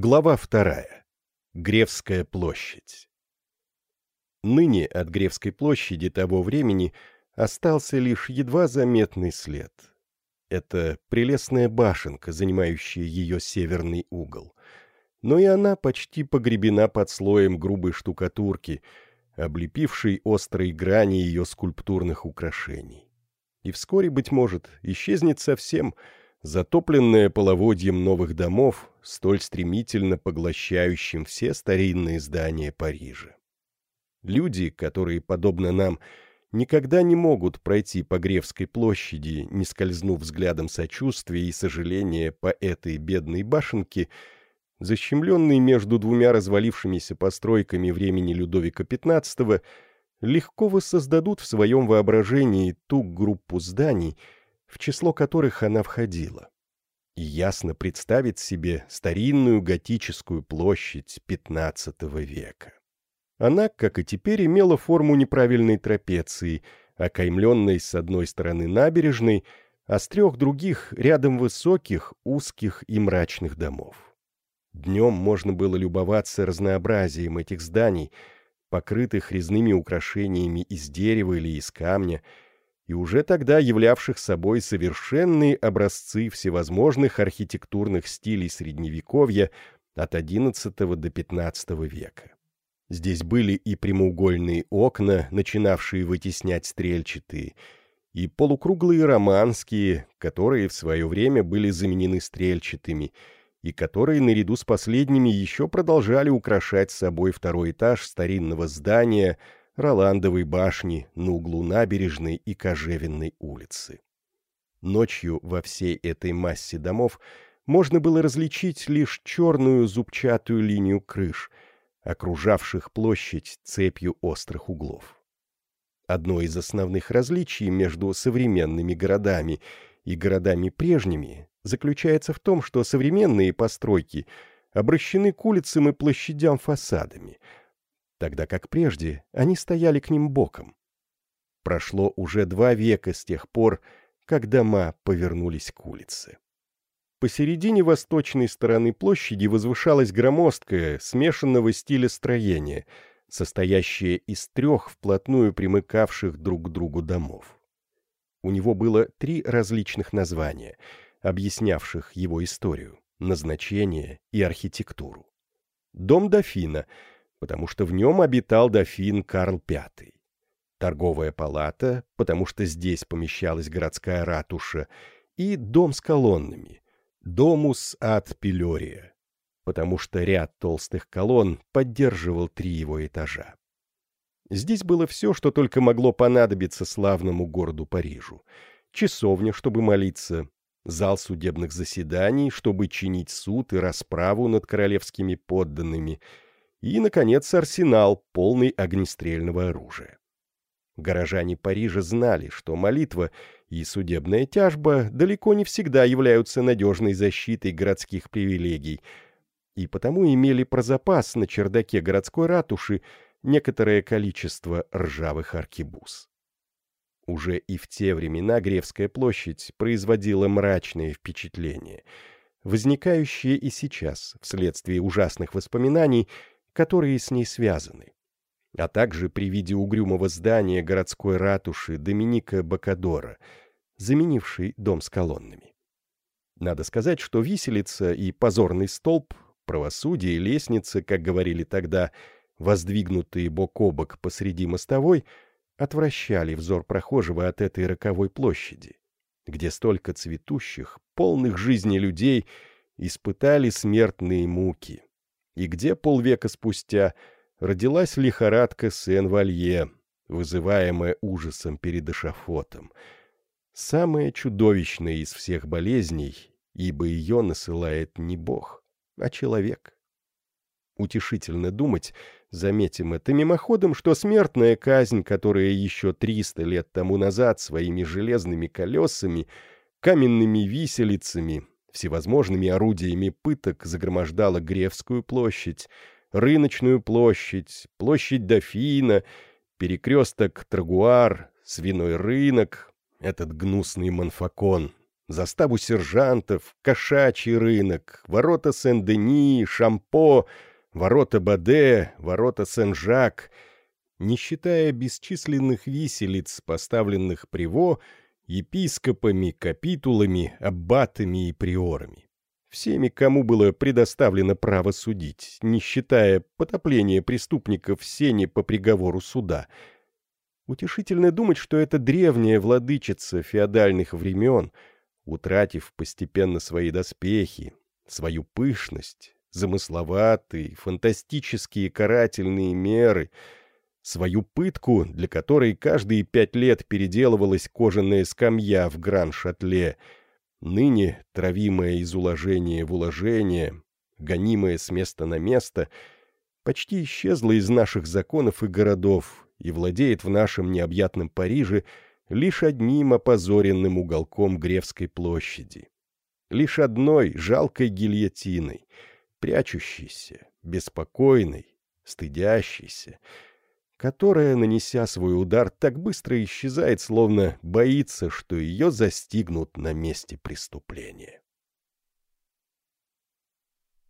Глава вторая. Гревская площадь. Ныне от Гревской площади того времени остался лишь едва заметный след. Это прелестная башенка, занимающая ее северный угол. Но и она почти погребена под слоем грубой штукатурки, облепившей острые грани ее скульптурных украшений. И вскоре, быть может, исчезнет совсем — затопленное половодьем новых домов, столь стремительно поглощающим все старинные здания Парижа. Люди, которые, подобно нам, никогда не могут пройти по Гревской площади, не скользнув взглядом сочувствия и сожаления по этой бедной башенке, защемленные между двумя развалившимися постройками времени Людовика XV, легко воссоздадут в своем воображении ту группу зданий, в число которых она входила, и ясно представить себе старинную готическую площадь XV века. Она, как и теперь, имела форму неправильной трапеции, окаймленной с одной стороны набережной, а с трех других рядом высоких, узких и мрачных домов. Днем можно было любоваться разнообразием этих зданий, покрытых резными украшениями из дерева или из камня, и уже тогда являвших собой совершенные образцы всевозможных архитектурных стилей Средневековья от XI до XV века. Здесь были и прямоугольные окна, начинавшие вытеснять стрельчатые, и полукруглые романские, которые в свое время были заменены стрельчатыми, и которые наряду с последними еще продолжали украшать собой второй этаж старинного здания – Роландовой башни на углу набережной и Кожевенной улицы. Ночью во всей этой массе домов можно было различить лишь черную зубчатую линию крыш, окружавших площадь цепью острых углов. Одно из основных различий между современными городами и городами прежними заключается в том, что современные постройки обращены к улицам и площадям фасадами – тогда как прежде они стояли к ним боком. Прошло уже два века с тех пор, как дома повернулись к улице. Посередине восточной стороны площади возвышалась громоздкая, смешанного стиля строение, состоящее из трех вплотную примыкавших друг к другу домов. У него было три различных названия, объяснявших его историю, назначение и архитектуру. Дом дофина — потому что в нем обитал дофин Карл V. Торговая палата, потому что здесь помещалась городская ратуша, и дом с колоннами, домус ад пилория, потому что ряд толстых колонн поддерживал три его этажа. Здесь было все, что только могло понадобиться славному городу Парижу. Часовня, чтобы молиться, зал судебных заседаний, чтобы чинить суд и расправу над королевскими подданными — и, наконец, арсенал, полный огнестрельного оружия. Горожане Парижа знали, что молитва и судебная тяжба далеко не всегда являются надежной защитой городских привилегий, и потому имели про запас на чердаке городской ратуши некоторое количество ржавых аркебуз. Уже и в те времена Гревская площадь производила мрачное впечатление, возникающее и сейчас вследствие ужасных воспоминаний которые с ней связаны, а также при виде угрюмого здания городской ратуши Доминика Бакадора, заменившей дом с колоннами. Надо сказать, что виселица и позорный столб, правосудие и лестница, как говорили тогда, воздвигнутые бок о бок посреди мостовой, отвращали взор прохожего от этой роковой площади, где столько цветущих, полных жизни людей испытали смертные муки, и где полвека спустя родилась лихорадка Сен-Валье, вызываемая ужасом перед эшафотом. Самая чудовищная из всех болезней, ибо ее насылает не Бог, а человек. Утешительно думать, заметим это мимоходом, что смертная казнь, которая еще триста лет тому назад своими железными колесами, каменными виселицами, всевозможными орудиями пыток загромождала Гревскую площадь, Рыночную площадь, площадь Дофина, перекресток Трагуар, свиной рынок, этот гнусный манфакон, заставу сержантов, кошачий рынок, ворота Сен-Дени, Шампо, ворота Баде, ворота Сен-Жак, не считая бесчисленных виселиц, поставленных приво, епископами, капитулами, аббатами и приорами. Всеми, кому было предоставлено право судить, не считая потопления преступников в сене по приговору суда. Утешительно думать, что эта древняя владычица феодальных времен, утратив постепенно свои доспехи, свою пышность, замысловатые, фантастические карательные меры — свою пытку, для которой каждые пять лет переделывалась кожаная скамья в Гран-Шатле, ныне травимая из уложения в уложение, гонимая с места на место, почти исчезла из наших законов и городов и владеет в нашем необъятном Париже лишь одним опозоренным уголком Гревской площади. Лишь одной жалкой гильотиной, прячущейся, беспокойной, стыдящейся, которая, нанеся свой удар, так быстро исчезает, словно боится, что ее застигнут на месте преступления.